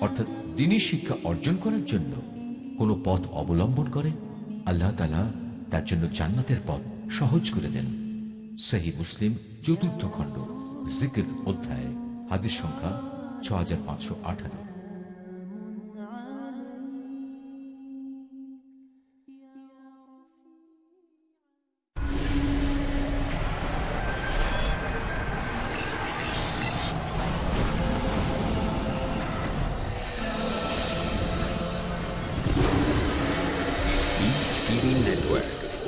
অর্থাৎ দিনই শিক্ষা অর্জন করার জন্য কোনো পথ অবলম্বন করে, আল্লাহ তালা তার জন্য জান্নাতের পথ সহজ করে দেন। সেহী মুসলিম, চতুর্থ খণ্ড, জিকির অধ্যায়, হাদিস সংখ্যা ছ হাজার পাঁচশো আঠারো।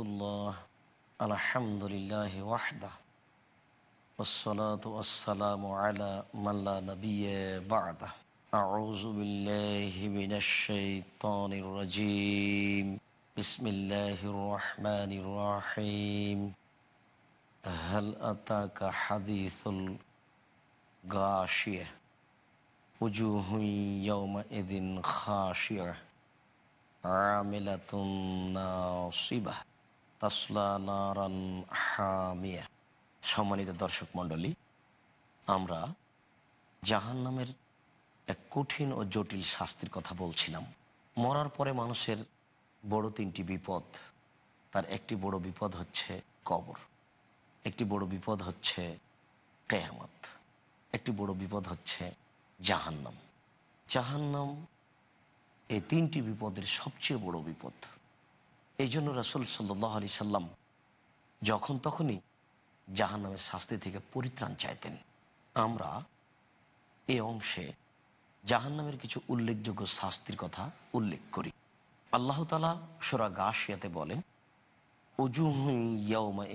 الله الحمد لله وحده والصلاة والسلام على من لا نبي بعده أعوذ بالله من الشيطان الرجيم بسم الله الرحمن الرحيم هل أتاك حديث الغاشية وجوه يومئذ خاشعة عاملة ناصبة তাসলা সম্মানিত দর্শক মণ্ডলী, আমরা জাহান নামের এক কঠিন ও জটিল শাস্তির কথা বলছিলাম। মরার পরে মানুষের বড় তিনটি বিপদ, তার একটি বড় বিপদ হচ্ছে কবর, একটি বড় বিপদ হচ্ছে কেয়ামত, একটি বড় বিপদ হচ্ছে জাহান্নাম। জাহান্নাম এই তিনটি বিপদের সবচেয়ে বড় বিপদ। এই জন্য রাসুল সাল্লাহ আলি সাল্লাম যখন তখনই জাহান্নামের শাস্তি থেকে পরিত্রাণ চাইতেন। আমরা এ অংশে জাহান্নামের কিছু উল্লেখযোগ্য শাস্তির কথা উল্লেখ করি। আল্লাহ তালা সোরা গাশিয়াতে বলেন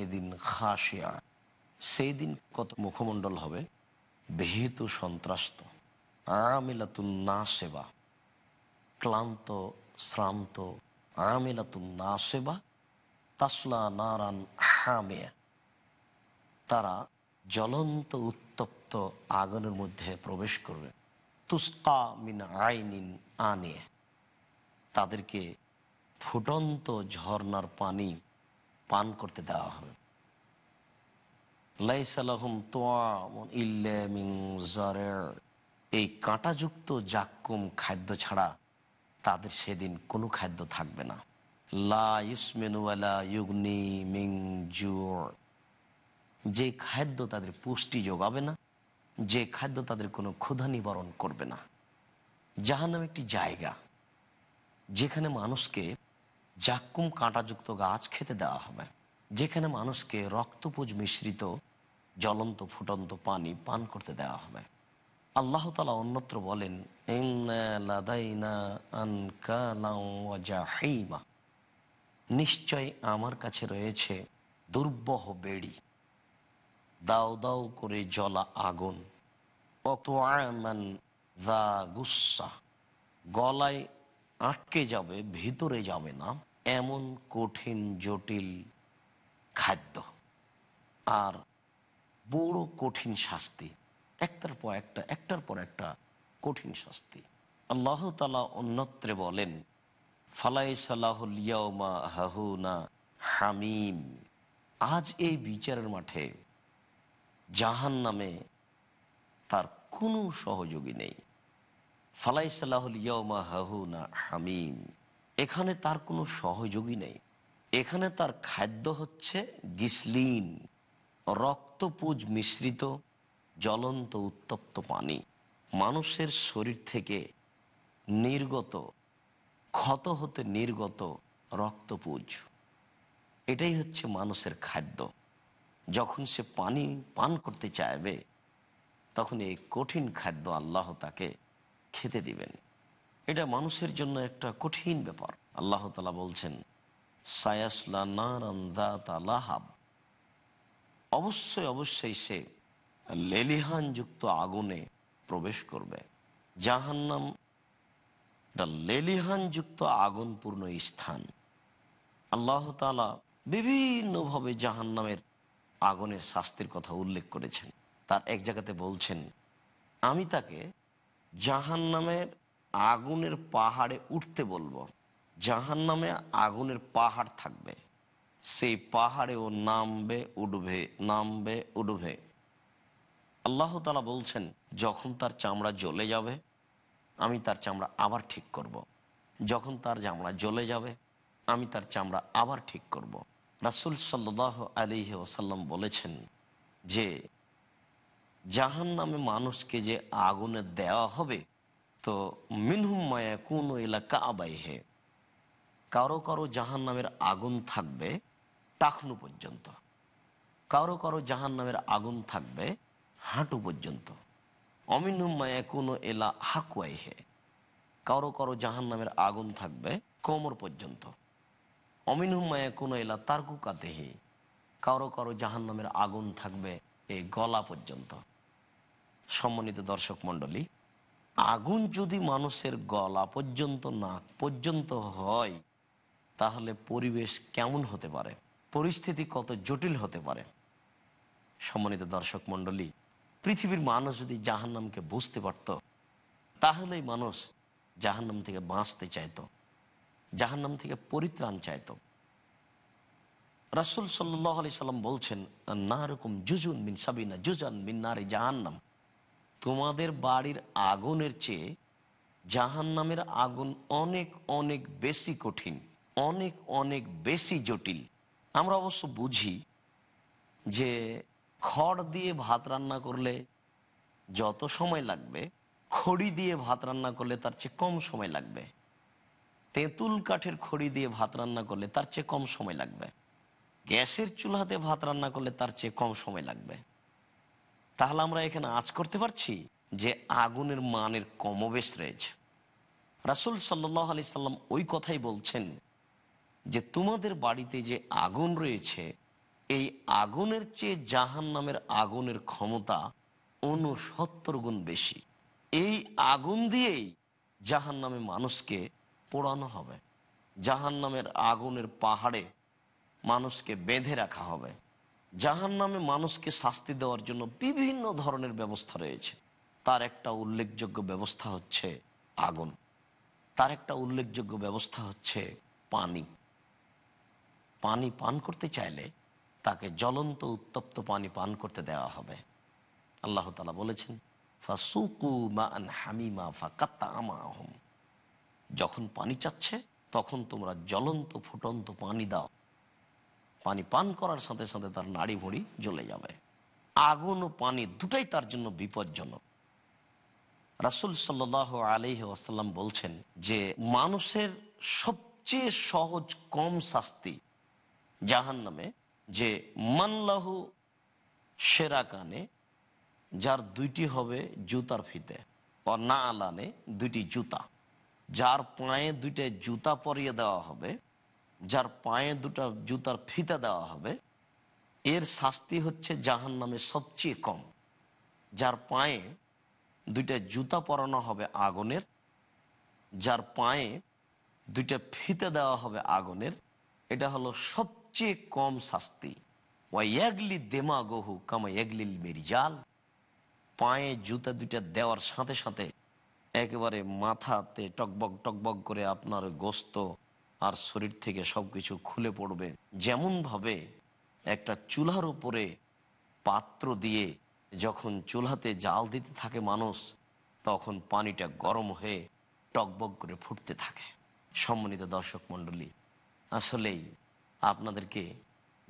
এদিন খাসিয়া সেই দিন কত মুখমণ্ডল হবে? বেহিত সন্ত্রাস্ত, আমিলাতুন না সেবা ক্লান্ত, শ্রান্ত নারান তারা জ্বলন্ত উত্তপ্ত আগুনের মধ্যে প্রবেশ করবে। তুস্কা মিন আইনিন আনে তাদেরকে ফুটন্ত ঝর্নার পানি পান করতে দেওয়া হবে। এই কাঁটাযুক্ত জাক্কুম খাদ্য ছাড়া তাদের সেদিন কোনো খাদ্য থাকবে না। যে খাদ্য তাদের পুষ্টি যোগাবে না, যে খাদ্য তাদের কোনো ক্ষুধা নিবারণ করবে না। জাহান্নাম একটি জায়গা, যেখানে মানুষকে জাক্কুম কাঁটাযুক্ত গাছ খেতে দেওয়া হবে। যেখানে মানুষকে রক্তপুজ মিশ্রিত, জ্বলন্ত ফুটন্ত পানি পান করতে দেওয়া হবে। আল্লাহ তালা অন্যত্র বলেন নিশ্চয় আমার কাছে রয়েছে দুর্বহ বেড়ি। দাও দাও করে জলা আগুন। গুসা গলায় আটকে যাবে, ভিতরে যাবে না। এমন কঠিন, জটিল খাদ্য। আর বড় কঠিন শাস্তি। একটার পর একটা, একটার পর একটা কঠিন শাস্তি। আল্লাহ তালা অন্যত্রে বলেন ফালাই সালাহুলিয়াউমা হাহুনা হামিম। আজ এই বিচারের মাঠে জাহান নামে তার কোনো সহযোগী নেই। ফালাই সালাহুল হাহুনা হামিম। এখানে তার কোনো সহযোগী নেই। এখানে তার খাদ্য হচ্ছে গিসলিন, রক্তপুজ মিশ্রিত জ্বলন্ত উত্তপ্ত পানি। মানুষের শরীর থেকে নির্গত, ক্ষত হতে নির্গত রক্তপুজ এটাই হচ্ছে মানুষের খাদ্য। যখন সে পানি পান করতে চাইবে, তখন এই কঠিন খাদ্য আল্লাহ তাকে খেতে দিবেন। এটা মানুষের জন্য একটা কঠিন ব্যাপার। আল্লাহ তালা বলছেন, সায়াসলা নারান্দাতালাহাব অবশ্যই অবশ্যই সে লেলিহানযুক্ত আগুনে প্রবেশ করবে। জাহান্নাম এটা লেলিহানযুক্ত আগুনপূর্ণ স্থান। আল্লাহ তালা বিভিন্নভাবে জাহান্নামের আগুনের শাস্তির কথা উল্লেখ করেছেন। তার এক জায়গাতে বলছেন, আমি তাকে জাহান্নামের আগুনের পাহাড়ে উঠতে বলব। জাহান্নামে আগুনের পাহাড় থাকবে। সেই পাহাড়ে ও নামবে, উঠবে নামবে, উঠবে। আল্লাহ তালা বলছেন, যখন তার চামড়া জ্বলে যাবে, আমি তার চামড়া আবার ঠিক করব। যখন তার চামড়া জ্বলে যাবে, আমি তার চামড়া আবার ঠিক করব। রাসুল সাল্লাহ আলিহি ওসাল্লাম বলেছেন যে জাহান নামে মানুষকে যে আগুনে দেওয়া হবে, তো মিনহুম মায়া কোন এলাকা আবাইহে কারও কারও জাহান নামের আগুন থাকবে টাকনু পর্যন্ত কারও কারও জাহান নামের আগুন থাকবে হাঁটু পর্যন্ত। অমিনহুম মায়া কোনো এলা হাকুয়াইহে কারও কারও জাহান নামের আগুন থাকবে কোমর পর্যন্ত। অমিনহুম মায়া কোনো এলা তারকুকাতেহি কারও কারও জাহান নামের আগুন থাকবে এই গলা পর্যন্ত। সম্মানিত দর্শক মণ্ডলী, আগুন যদি মানুষের গলা পর্যন্ত, নাক পর্যন্ত হয়, তাহলে পরিবেশ কেমন হতে পারে? পরিস্থিতি কত জটিল হতে পারে? সম্মানিত দর্শক মণ্ডলী পৃথিবীর মানুষ যদি জাহান্নামকে বুঝতে পারত, তাহলেই মানুষ জাহান্নাম থেকে বাঁচতে চাইতো, জাহান্নাম থেকে পরিত্রাণ চাইতো। রাসুল সাল্লাহ সাল্লাম বলছেন না রকম জুজুন মিন সাবিনা, জুজান মিন নারে জাহান্নাম। তোমাদের বাড়ির আগুনের চেয়ে জাহান্নামের আগুন অনেক অনেক বেশি কঠিন, অনেক অনেক বেশি জটিল। আমরা অবশ্য বুঝি যে খড় দিয়ে ভাত রান্না করলে যত সময় লাগবে, খড়ি দিয়ে ভাত রান্না করলে তার চেয়ে কম সময় লাগবে। তেঁতুল কাঠের খড়ি দিয়ে ভাত রান্না করলে তার চেয়ে কম সময় লাগবে। গ্যাসের চুলাতে ভাত রান্না করলে তার চেয়ে কম সময় লাগবে। তাহলে আমরা এখানে আজ করতে পারছি যে আগুনের মানের কমবেশ রয়েছে। রাসুল সাল্লাহ আলি সাল্লাম ওই কথাই বলছেন যে, তোমাদের বাড়িতে যে আগুন রয়েছে এই আগুনের চেয়ে জাহান নামের আগুনের ক্ষমতা উনসত্তর গুণ বেশি। এই আগুন দিয়েই জাহান নামে মানুষকে পোড়ানো হবে। জাহান নামের আগুনের পাহাড়ে মানুষকে বেঁধে রাখা হবে। জাহান নামে মানুষকে শাস্তি দেওয়ার জন্য বিভিন্ন ধরনের ব্যবস্থা রয়েছে। তার একটা উল্লেখযোগ্য ব্যবস্থা হচ্ছে আগুন। তার একটা উল্লেখযোগ্য ব্যবস্থা হচ্ছে পানি। পানি পান করতে চাইলে তাকে জ্বলন্ত উত্তপ্ত পানি পান করতে দেওয়া হবে। আল্লাহ তালা বলেছেন মা হামিমা যখন পানি চাচ্ছে, তখন তোমরা জ্বলন্ত ফুটন্ত পানি দাও। পানি পান করার সাথে সাথে তার নাড়ি ভুঁড়ি জ্বলে যাবে। আগুন ও পানি দুটাই তার জন্য বিপজ্জনক। রাসুল সাল্লাহ আলহি আসাল্লাম বলছেন যে, মানুষের সবচেয়ে সহজ কম শাস্তি জাহান নামে যে মানলাহু সেরা কানে, যার দুইটি হবে জুতার ফিতে ও না আলানে দুইটি জুতা। যার পায়ে দুইটা জুতা পরিয়ে দেওয়া হবে, যার পায়ে দুটা জুতার ফিতা দেওয়া হবে, এর শাস্তি হচ্ছে জাহান নামে সবচেয়ে কম। যার পায়ে দুইটা জুতা পরানো হবে আগুনের, যার পায়ে দুইটা ফিতে দেওয়া হবে আগুনের, এটা হলো সবচেয়ে কম শাস্তি। ওয়াইয়াগলি দেমা গহু কামা ইয়াগলিল মেরিজাল। পায়ে জুতা দুইটা দেওয়ার সাথে সাথে একেবারে মাথাতে টকবক টকবক করে আপনার গোস্ত আর শরীর থেকে সব কিছু খুলে পড়বে। যেমনভাবে একটা চুলার উপরে পাত্র দিয়ে যখন চুলাতে জাল দিতে থাকে মানুষ, তখন পানিটা গরম হয়ে টকবক করে ফুটতে থাকে। সম্মানিত দর্শক মণ্ডলী, আসলেই আপনাদেরকে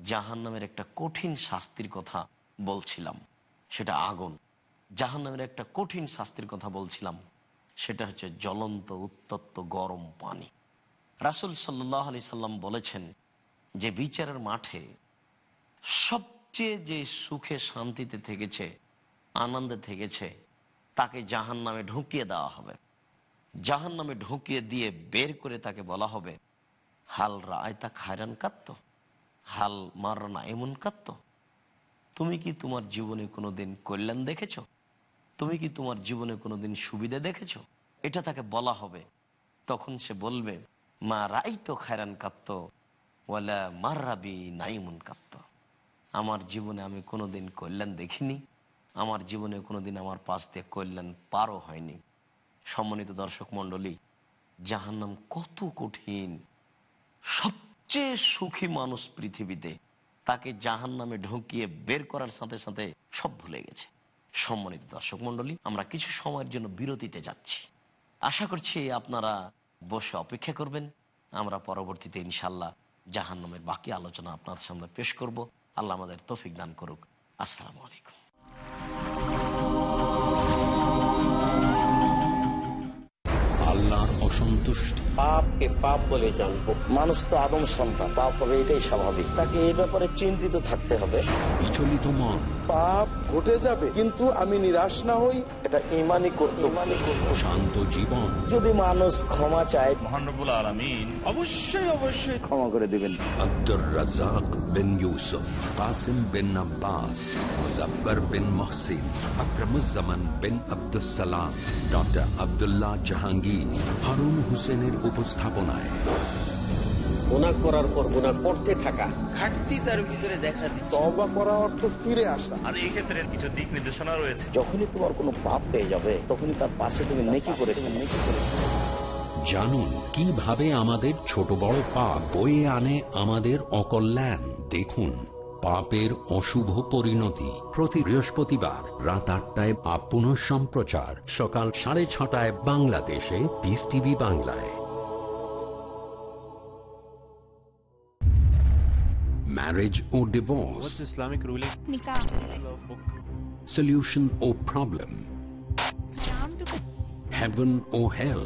জাহান্নামের একটা কঠিন শাস্তির কথা বলছিলাম। সেটা আগুন। জাহান্নামের একটা কঠিন শাস্তির কথা বলছিলাম। সেটা হচ্ছে জ্বলন্ত, উত্তপ্ত, গরম পানি। রাসুল সাল্লাহ আলি সাল্লাম বলেছেন যে বিচারের মাঠে সবচেয়ে যে সুখে, শান্তিতে থেকেছে, আনন্দে থেকেছে, তাকে জাহান নামে ঢুকিয়ে দেওয়া হবে। জাহান নামে ঢুকিয়ে দিয়ে বের করে তাকে বলা হবে হাল রায়তা খায়রান কাত্ত, হাল মারনা এমন কাত্ত। তুমি কি তোমার জীবনে কোনো দিন কল্যাণ দেখেছ? তুমি কি তোমার জীবনে কোনো দিন সুবিধা দেখেছ? এটা তাকে বলা হবে। তখন সে বলবে, মা রাই তো খায়রান কাত্ত, ওয়ালা মার রাবি নাইমুন কাত্ত। আমার জীবনে আমি কোনো দিন কল্যাণ দেখিনি। আমার জীবনে কোনো দিন আমার পাশ দিয়ে কল্যাণ পারও হয়নি। সম্মানিত দর্শক মণ্ডলী, জাহান্নাম কত কঠিন সবচেয়ে সুখী মানুষ পৃথিবীতে তাকে জাহান নামে ঢুকিয়ে বের করার সাথে সাথে সব ভুলে গেছে। সম্মানিত দর্শক মণ্ডলী, আমরা কিছু সময়ের জন্য বিরতিতে যাচ্ছি। আশা করছি আপনারা বসে অপেক্ষা করবেন। আমরা পরবর্তীতে ইনশাল্লাহ জাহান নামের বাকি আলোচনা আপনাদের সামনে পেশ করব। আল্লাহ আমাদের তৌফিক দান করুক। আসসালামু আলাইকুম। অসন্তুষ্টি। পাপকে পাপ বলে জানব। মানুষ তো আদম সন্তান পাপ হবে এটাই স্বাভাবিক। তাকে এই ব্যাপারে চিন্তিত থাকতে হবে। বিচলিত মন। পাপ ঘটে যাবে কিন্তু আমি নিরাশ না হই। এটা ইমানই করতে ইমানই করতে শান্ত জীবন। যদি মানুষ ক্ষমা চায় মহানবুল আলমিন অবশ্যই অবশ্যই ক্ষমা করে দিবেন। আব্দুর রাজাক বিন ইউসুফ কাসিম বিন আব্বাস মুজফর বিন মহসিন আকরমুজ্জামান বিন আব্দুস সালাম ডক্টর আব্দুল্লাহ জাহাঙ্গীর হারুন হোসেনের উপস্থাপনায়। গুণা করার পর গুণা করতে থাকা। ঘাটতি তার ভিতরে দেখা দিচ্ছে। তবা করা অর্থ ফিরে আসা। আর এই ক্ষেত্রে কিছু দিক নির্দেশনা রয়েছে। যখনই তোমার কোনো পাপ পেয়ে যাবে তখনই তার পাশে তুমি নেকি করে নেকি করে। জানুন কীভাবে আমাদের ছোট বড় পাপ বয়ে আনে আমাদের অকল্যাণ। দেখুন পাপের অশুভ পরিণতি। প্রতি বৃহস্পতিবার রাত আটটায় পুনঃ সম্প্রচার। সকাল সাড়ে ছটায় বাংলাদেশে পিস টিভি বাংলায়। Marriage O divorce Islamic ruling nikah. Solution or problem? Islam to heaven or hell?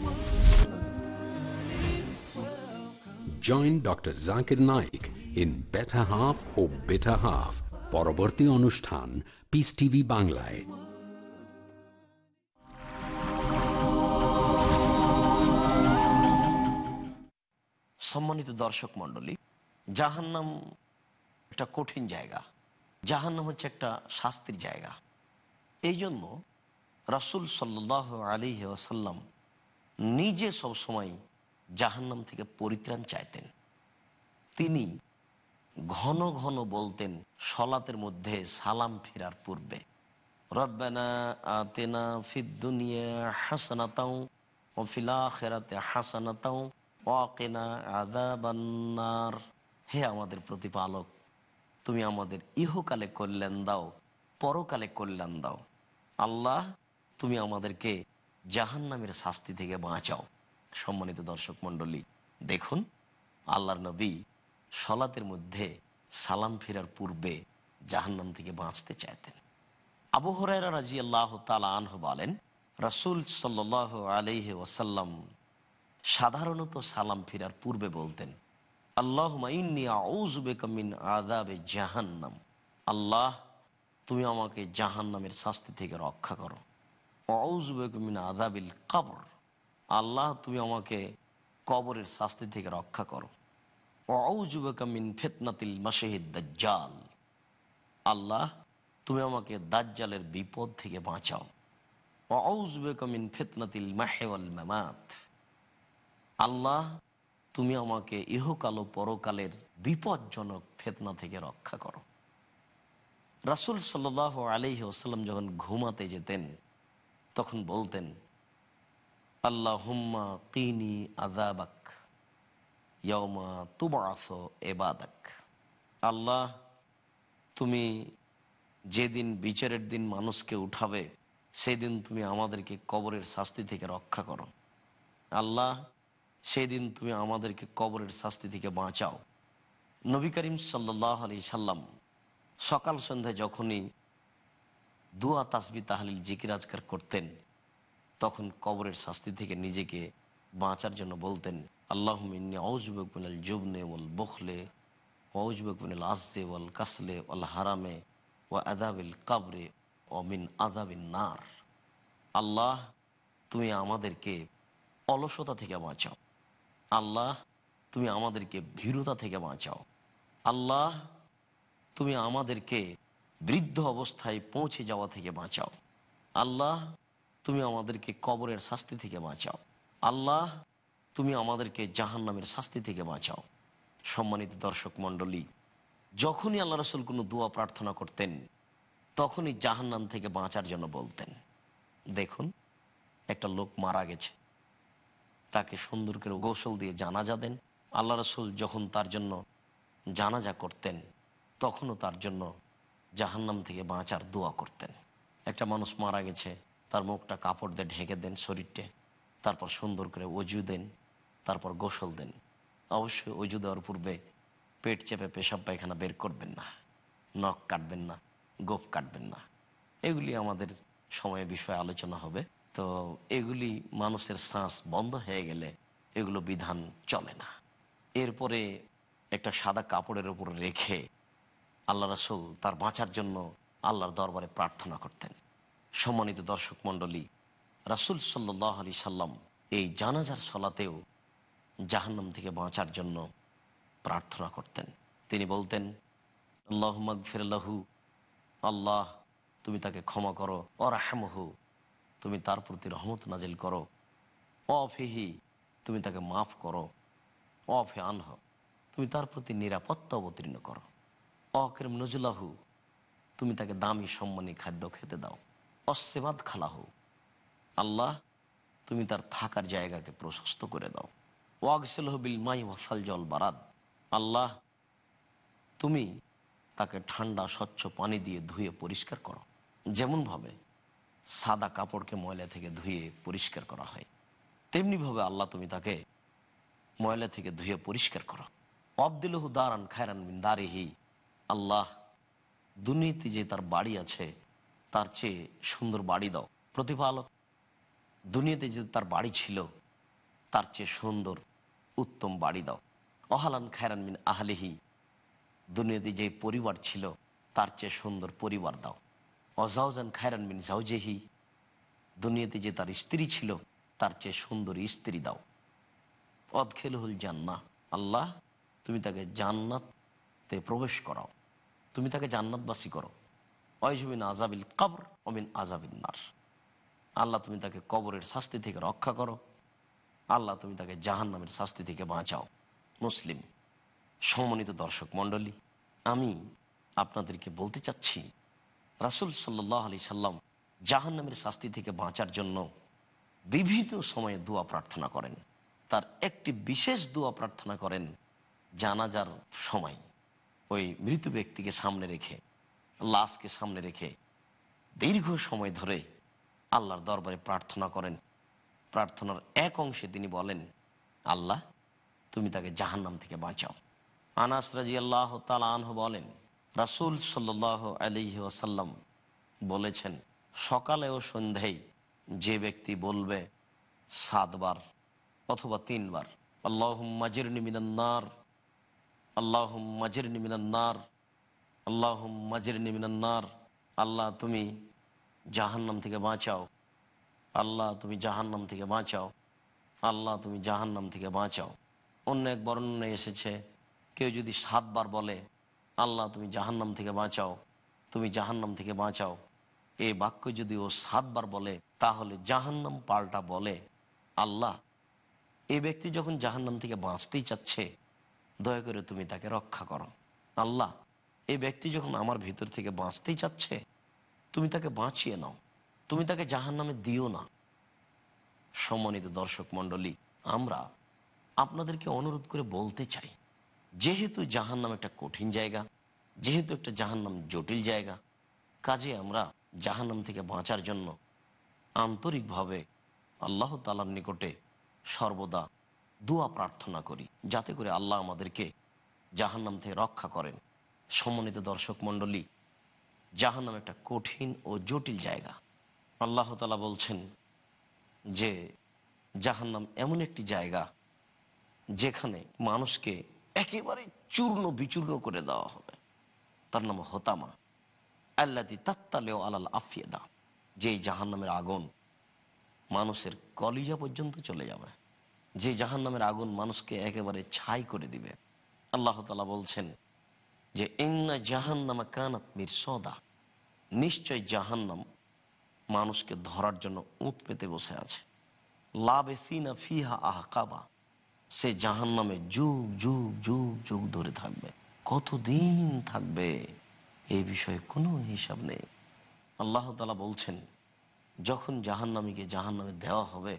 Join Dr. Zakir Naik in Better Half or Bitter Half. পরবর্তী অনুষ্ঠান পিস টিভি বাংলায় সম্মানিত দর্শক মণ্ডলী, জাহান্নাম একটা কঠিন জায়গা জাহান্নাম হচ্ছে একটা শাস্তির জায়গা এই জন্য রাসুল সাল্লাহ আলী ওসাল্লাম নিজে সবসময় জাহান্নাম থেকে পরিত্রাণ চাইতেন। তিনি ঘন ঘন বলতেন সলাতের মধ্যে সালাম ফেরার পূর্বে, রব্বানা আতেনা ফিদ দুনিয়া হাসানাতাও ও ফিলা খেরাতে হাসানাতাও ওয়াকেনা আদাবান্নার হে আমাদের প্রতিপালক, তুমি আমাদের ইহকালে কল্যাণ দাও, পরকালে কল্যাণ দাও। আল্লাহ, তুমি আমাদেরকে জাহান্নামের শাস্তি থেকে বাঁচাও। সম্মানিত দর্শক মণ্ডলী, দেখুন, আল্লাহর নবী সলাতের মধ্যে সালাম ফেরার পূর্বে জাহান্নাম থেকে বাঁচতে চাইতেন। আবু হরাইরা রাজি আল্লাহ তালা আনহ বলেন, রাসুল সাল্লাহ আলহি ওসাল্লাম সাধারণত সালাম ফেরার পূর্বে বলতেন আল্লাহ মিন আদাবে জাহান্নাম। আল্লাহ, তুমি আমাকে জাহান্নামের শাস্তি থেকে রক্ষা করো। আদাবিল কবর। আল্লাহ, তুমি আমাকে কবরের শাস্তি থেকে রক্ষা করো। মিন ফেতনাতিল মাসেহিদ দাজ্জাল। আল্লাহ, তুমি আমাকে দাজ্জালের বিপদ থেকে বাঁচাও। মিন ফেতনাতিল মাহেওয়াল মামাত। আল্লাহ, তুমি আমাকে ইহকাল পরকালের বিপজ্জনক ফেতনা থেকে রক্ষা করো। রাসুল সাল্লাহ আলহি আসাল্লাম যখন ঘুমাতে যেতেন, তখন বলতেন ইয়মা এবাদাক আল্লাহ, তুমি যেদিন বিচারের দিন মানুষকে উঠাবে, সেদিন তুমি আমাদেরকে কবরের শাস্তি থেকে রক্ষা করো। আল্লাহ, সেদিন তুমি আমাদেরকে কবরের শাস্তি থেকে বাঁচাও। নবী করিম সাল্লাহ আলি সাল্লাম সকাল সন্ধ্যায় যখনই দুয়া তাসবি তাহলিল জিকিরাজকার করতেন তখন কবরের শাস্তি থেকে নিজেকে বাঁচার জন্য বলতেন আল্লাহ মিন্নি অউজবকুল জুবনে ওল বখলে অউজবকুল আসজে ওয়াল কাসলে ওয়াল হারামে ও আদাবিল কাবরে অমিন আদাবিন নার। আল্লাহ, তুমি আমাদেরকে অলসতা থেকে বাঁচাও। আল্লাহ, তুমি আমাদেরকে ভীরুতা থেকে বাঁচাও। আল্লাহ, তুমি আমাদেরকে বৃদ্ধ অবস্থায় পৌঁছে যাওয়া থেকে বাঁচাও। আল্লাহ তুমি আমাদেরকে কবরের শাস্তি থেকে বাঁচাও। আল্লাহ, তুমি আমাদেরকে জাহান নামের শাস্তি থেকে বাঁচাও। সম্মানিত দর্শক মণ্ডলী, যখনই আল্লাহ রসুল কোনো দোয়া প্রার্থনা করতেন, তখনই জাহান্নাম থেকে বাঁচার জন্য বলতেন, দেখুন, একটা লোক মারা গেছে। তাকে সুন্দর করে গোসল দিয়ে জানাজা দেন। আল্লাহ রসুল যখন তার জন্য জানাজা করতেন, তখনও তার জন্য জাহান্নাম থেকে বাঁচার দোয়া করতেন। একটা মানুষ মারা গেছে তার মুখটা কাপড় দিয়ে ঢেকে দেন শরীরটে, তারপর সুন্দর করে অজু দেন, তারপর গোসল দেন। অবশ্যই অজু দেওয়ার পূর্বে পেট চেপে পেশাব পায়খানা বের করবেন না, নখ কাটবেন না গোপ কাটবেন না। এগুলি আমাদের সময়ে বিষয়ে আলোচনা হবে। তো এগুলি মানুষের শ্বাস বন্ধ হয়ে গেলে এগুলো বিধান চলে না। এরপরে একটা সাদা কাপড়ের উপর রেখে আল্লাহ রাসুল তার বাঁচার জন্য আল্লাহর দরবারে প্রার্থনা করতেন। সম্মানিত দর্শক মণ্ডলী, রাসুল সাল্লাহ আলি সাল্লাম এই জানাজার সলাতেও জাহান্নাম থেকে বাঁচার জন্য প্রার্থনা করতেন। তিনি বলতেন আল্লাহ মগফিরাল্লাহু আল্লাহ তুমি তাকে ক্ষমা করো অরাহমহু তুমি তার প্রতি রহমত নাজিল করো অফেহি তুমি তাকে মাফ করো অফে আনহ, তুমি তার প্রতি নিরাপত্তা অবতীর্ণ করো অকরিম নজুলাহু, তুমি তাকে দামি সম্মানী খাদ্য খেতে দাও। অসেবাদ খালাহু আল্লাহ, তুমি তার থাকার জায়গাকে প্রশস্ত করে দাও। ওয়াগসেলহ বিল মাই ওয়াসাল জল বারাদ। আল্লাহ, তুমি তাকে ঠান্ডা, স্বচ্ছ পানি দিয়ে ধুয়ে পরিষ্কার করো। যেমনভাবে সাদা কাপড়কে ময়লা থেকে ধুয়ে পরিষ্কার করা হয়, তেমনিভাবে আল্লাহ, তুমি তাকে ময়লা থেকে ধুয়ে পরিষ্কার করো। অবদিলহু দারান খায়রান মিন দারিহি। আল্লাহ দুর্নীতি যে তার বাড়ি আছে তার চেয়ে সুন্দর বাড়ি দাও। প্রতিপালক, দুনিয়াতে যে তার বাড়ি ছিল, তার চেয়ে সুন্দর, উত্তম বাড়ি দাও। অহালান খায়রান মিন আহলেহি, দুনিয়াতে যে পরিবার ছিল, তার চেয়ে সুন্দর পরিবার দাও। অজাউজান খায়রান মিন জাউজেহি দুনিয়াতে যে তার স্ত্রী ছিল, তার চেয়ে সুন্দর স্ত্রী দাও। অদখেলহুল জান্না আল্লাহ, তুমি তাকে জান্নাতে প্রবেশ করাও। তুমি তাকে জান্নাতবাসী করো। অয়জমিন আজাবিল কবর, অমিন আজাবিন নার। আল্লাহ তুমি তাকে কবরের শাস্তি থেকে রক্ষা করো। আল্লাহ তুমি তাকে জাহান্নামের শাস্তি থেকে বাঁচাও। মুসলিম, সম্মানিত দর্শক মণ্ডলী, আমি আপনাদেরকে বলতে চাচ্ছি, রাসুল সাল্লাহ আলি সাল্লাম জাহান্নামের শাস্তি থেকে বাঁচার জন্য বিভিন্ন সময়ে দোয়া প্রার্থনা করেন। তার একটি বিশেষ দোয়া প্রার্থনা করেন জানাজার সময়। ওই মৃত ব্যক্তিকে সামনে রেখে লাশকে সামনে রেখে দীর্ঘ সময় ধরে আল্লাহর দরবারে প্রার্থনা করেন। প্রার্থনার এক অংশে তিনি বলেন, আল্লাহ, তুমি তাকে জাহান্নাম থেকে বাঁচাও। আনাস রাজি আল্লাহ তালাহ বলেন, রাসুল সাল্লাহ আলিহি ওয়াসাল্লাম বলেছেন, সকালে ও সন্ধ্যায় যে ব্যক্তি বলবে, সাতবার অথবা তিনবার আল্লাহ মাজির নিমিনান্নার আল্লাহ মাজির নিমিনান্নার আল্লাহ মাজির নিমিনান্নার আল্লাহ, তুমি জাহান্নাম থেকে বাঁচাও। আল্লাহ, তুমি জাহান্নাম থেকে বাঁচাও। আল্লাহ, তুমি জাহান্নাম থেকে বাঁচাও। অন্য এক বর্ণনায় এসেছে, কেউ যদি সাতবার বলে, আল্লাহ, তুমি জাহান্নাম থেকে বাঁচাও, তুমি জাহান্নাম থেকে বাঁচাও। এই বাক্য যদি ও সাতবার বলে, তাহলে জাহান্নাম পাল্টা বলে, আল্লাহ এই ব্যক্তি যখন জাহান্নাম থেকে বাঁচতেই চাচ্ছে, দয়া করে তুমি তাকে রক্ষা করো। আল্লাহ এই ব্যক্তি যখন আমার ভিতর থেকে বাঁচতেই চাচ্ছে, তুমি তাকে বাঁচিয়ে নাও। তুমি তাকে জাহান্নামে দিও না। সম্মানিত দর্শক মণ্ডলী, আমরা আপনাদেরকে অনুরোধ করে বলতে চাই, যেহেতু জাহান্নাম একটা কঠিন জায়গা, যেহেতু একটা জাহান্নাম জটিল জায়গা, কাজে আমরা জাহান্নাম থেকে বাঁচার জন্য আন্তরিকভাবে আল্লাহ তালার নিকটে সর্বদা দোয়া প্রার্থনা করি, যাতে করে আল্লাহ আমাদেরকে জাহান্নাম থেকে রক্ষা করেন। সম্মানিত দর্শক মণ্ডলী, জাহান্নাম একটা কঠিন ও জটিল জায়গা। আল্লাহ তালা বলছেন যে, জাহান্নাম এমন একটি জায়গা যেখানে মানুষকে একেবারে চূর্ণ বিচূর্ণ করে দেওয়া হবে। তার নাম হোতামা। আল্লাদি তাত্তালেও আলাল আফিয়েদা যেই জাহান্নামের আগুন মানুষের কলিজা পর্যন্ত চলে যাবে। যে জাহান্নামের আগুন মানুষকে একেবারে ছাই করে দিবে। আল্লাহ তালা বলছেন যে ইন্না জাহান্নামা কানাত মির সদা নিশ্চয় জাহান্নাম মানুষকে ধরার জন্য উঁত পেতে বসে আছে। লাভে ফিনা ফিহা আহকাবা। সে জাহান্নামে যুগ যুগ যুগ যুগ ধরে থাকবে। কতদিন থাকবে এই বিষয়ে কোনো হিসাব নেই। আল্লাহ তালা বলছেন, যখন জাহান্নামীকে জাহান্নামে দেওয়া হবে,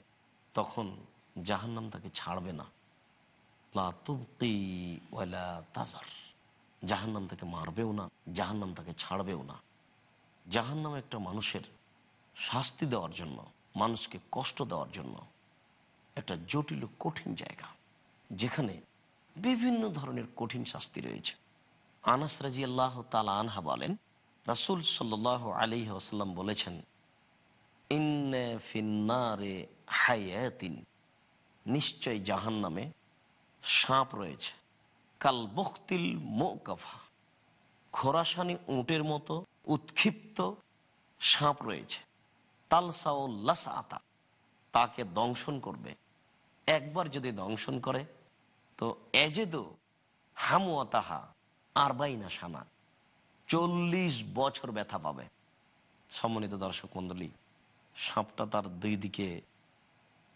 তখন জাহান্নাম তাকে ছাড়বে না। লা তুবকি ওয়ালা তাজার। জাহান্নাম তাকে মারবেও না, জাহান্নাম তাকে ছাড়বেও না। জাহান্নাম একটা মানুষের শাস্তি দেওয়ার জন্য, মানুষকে কষ্ট দেওয়ার জন্য একটা জটিল কঠিন জায়গা, যেখানে বিভিন্ন ধরনের কঠিন শাস্তি রয়েছে। আনাস রাজি আল্লাহ তালা আনহা বলেন, রাসুল সাল আলী আসাল্লাম বলেছেন নিশ্চয় জাহান নামে সাপ রয়েছে। কাল বখতিল মোকাফা। খোরাসানি উঁটের মতো উৎক্ষিপ্ত সাপ রয়েছে। তালসাউল্লাস আতা তাকে দংশন করবে। একবার যদি দংশন করে, তো এজেদো হামুয়া তাহা আরবাইনা সানা। চল্লিশ বছর ব্যথা পাবে। সম্মানিত দর্শক মন্ডলী সাপটা তার দুই দিকে,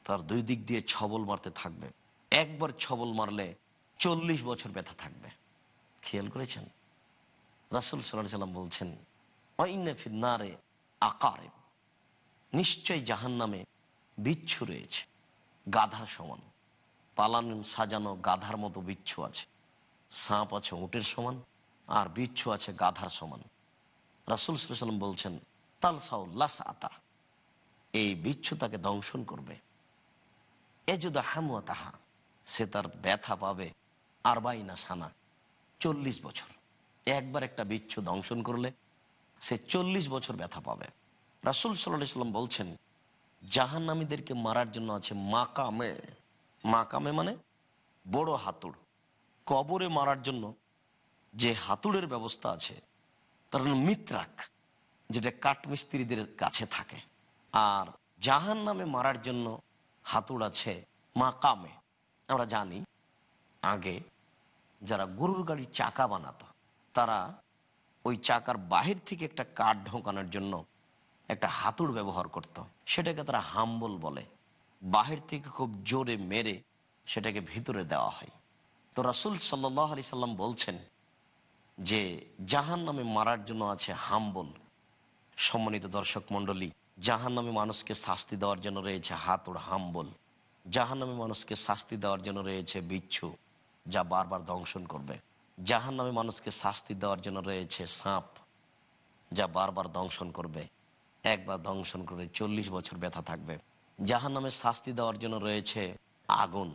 তার দুই দিক দিয়ে ছবল মারতে থাকবে। একবার ছবল মারলে চল্লিশ বছর ব্যথা থাকবে। খেয়াল করেছেন? রাসুল সাল্লাহ সাল্লাম বলছেন নারে আকারে নিশ্চয় জাহান নামে বিচ্ছু রয়েছে গাধার সমান। পালান, সাজানো গাধার মতো বিচ্ছু আছে। সাপ আছে উটের সমান, আর বিচ্ছু আছে গাধার সমান। রাসুল সাল্লাম বলছেন তালসাউল্লাস আতা এই বিচ্ছু তাকে দংশন করবে। এ যদি হামুয়া তাহা সে তার ব্যথা পাবে আর বাইনা সানা, চল্লিশ বছর। একবার একটা বিচ্ছু দংশন করলে সে চল্লিশ বছর ব্যথা পাবে। রাসুল সাল্লাহ সাল্লাম বলছেন, জাহান্নামীদেরকে মারার জন্য আছে মাকামে। মাকামে মানে বড় হাতুড়। কবরে মারার জন্য যে হাতুড়ের ব্যবস্থা আছে, তার মিত্রাক, যেটা কাঠমিস্ত্রিদের কাছে থাকে। আর জাহান নামে মারার জন্য হাতুড় আছে মাকামে। আমরা জানি, আগে যারা গরুর গাড়ির চাকা বানাতো, তারা ওই চাকার বাহির থেকে একটা কাঠ ঢোকানোর জন্য একটা হাতুড় ব্যবহার করত। সেটাকে তারা হাম্বল বলে। বাহির থেকে খুব জোরে মেরে সেটাকে ভিতরে দেওয়া হয়। তো রাসুল সাল্লাহ আলি সাল্লাম বলছেন যে জাহান নামে মারার জন্য আছে হাম্বল। সম্মানিত দর্শক মণ্ডলী জাহান নামে মানুষকে শাস্তি দেওয়ার জন্য রয়েছে হাতুড় হাম্বল। জাহান নামে মানুষকে শাস্তি দেওয়ার জন্য রয়েছে বিচ্ছু। যা বারবার দংশন করবে। জাহান নামে মানুষকে শাস্তি দেওয়ার জন্য রয়েছে সাপ, যা বারবার দংশন করবে। একবার দংশন করে চল্লিশ বছর ব্যথা থাকবে। জাহান নামে শাস্তি দেওয়ার জন্য রয়েছে আগুন।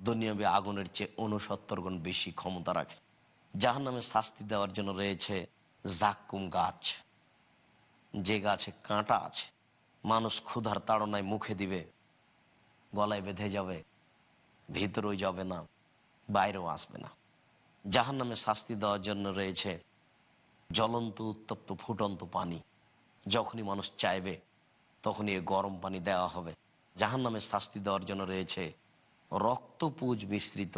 দুনিয়াবী আগুনের চেয়ে উনসত্তর গুণ বেশি ক্ষমতা রাখে। জাহান নামে শাস্তি দেওয়ার জন্য রয়েছে জাক্কুম গাছ। যে গাছে কাঁটা আছে, মানুষ ক্ষুধার তাড়নায় মুখে দিবে, গলায় বেঁধে যাবে, ভিতরেও যাবে না। বাইরেও আসবে না। জাহান নামে শাস্তি দেওয়ার জন্য রয়েছে জ্বলন্ত, উত্তপ্ত, ফুটন্ত পানি। যখনই মানুষ চাইবে, তখনই এই গরম পানি দেওয়া হবে। জাহান নামে শাস্তি দেওয়ার জন্য রয়েছে রক্তপুজ মিশ্রিত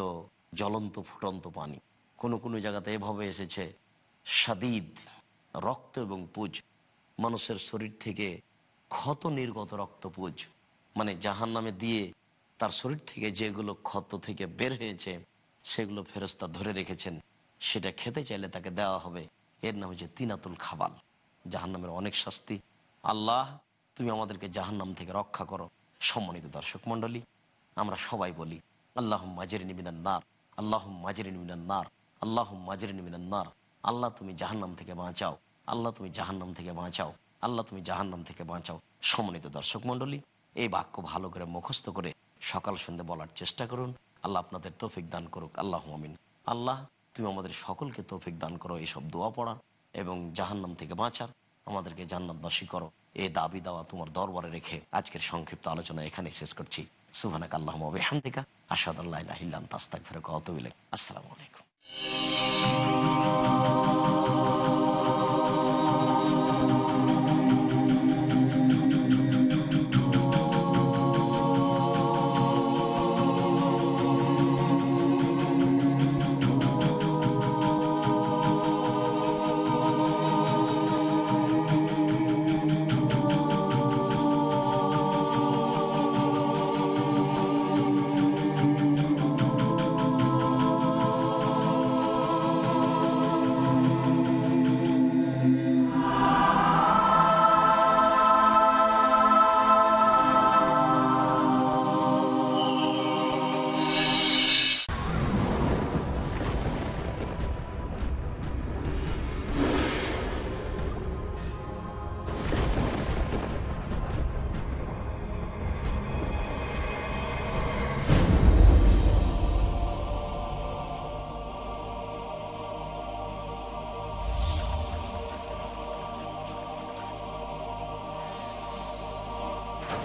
জ্বলন্ত, ফুটন্ত পানি। কোনো কোনো জায়গাতে এভাবে এসেছে, সাদিদ, রক্ত এবং পুজ। মানুষের শরীর থেকে ক্ষত নির্গত রক্তপুজ। মানে জাহান নামে দিয়ে তার শরীর থেকে যেগুলো ক্ষত থেকে বের হয়েছে সেগুলো ফেরস্তা ধরে রেখেছেন। সেটা খেতে চাইলে তাকে দেওয়া হবে। এর নাম হচ্ছে তিনাতুল খাবাল। জাহান্নামের অনেক শাস্তি। আল্লাহ, তুমি আমাদেরকে জাহান্নাম থেকে রক্ষা করো। সম্মানিত দর্শক মণ্ডলী, আমরা সবাই বলি আল্লাহ মাজের নিমিনান নার আল্লাহ মাজের নিমিনান নার আল্লাহ মাজের নিমিনান নার। আল্লাহ, তুমি জাহান্নাম থেকে বাঁচাও। আল্লাহ, তুমি জাহান্নাম থেকে বাঁচাও। আল্লাহ, তুমি জাহান্নাম থেকে বাঁচাও। সম্মানিত দর্শক মণ্ডলী, এই বাক্য ভালো করে মুখস্থ করে সকাল সন্ধ্যে বলার চেষ্টা করুন। আল্লাহ আপনাদের তৌফিক দান করুক। আল্লাহ আমিন। আল্লাহ, তুমি আমাদের সকলকে তৌফিক দান করো এইসব দোয়া পড়ার এবং জাহান্নাম থেকে বাঁচার আমাদেরকে জান্নাতবাসী করো। এই দাবি দাওয়া তোমার দরবারে রেখে আজকের সংক্ষিপ্ত আলোচনা এখানে শেষ করছি। সুহানাক আল্লাহ হামদিকা আসাদ আল্লাহ তাস্তাক ফেরক অতবিলে আসসালামু আলাইকুম।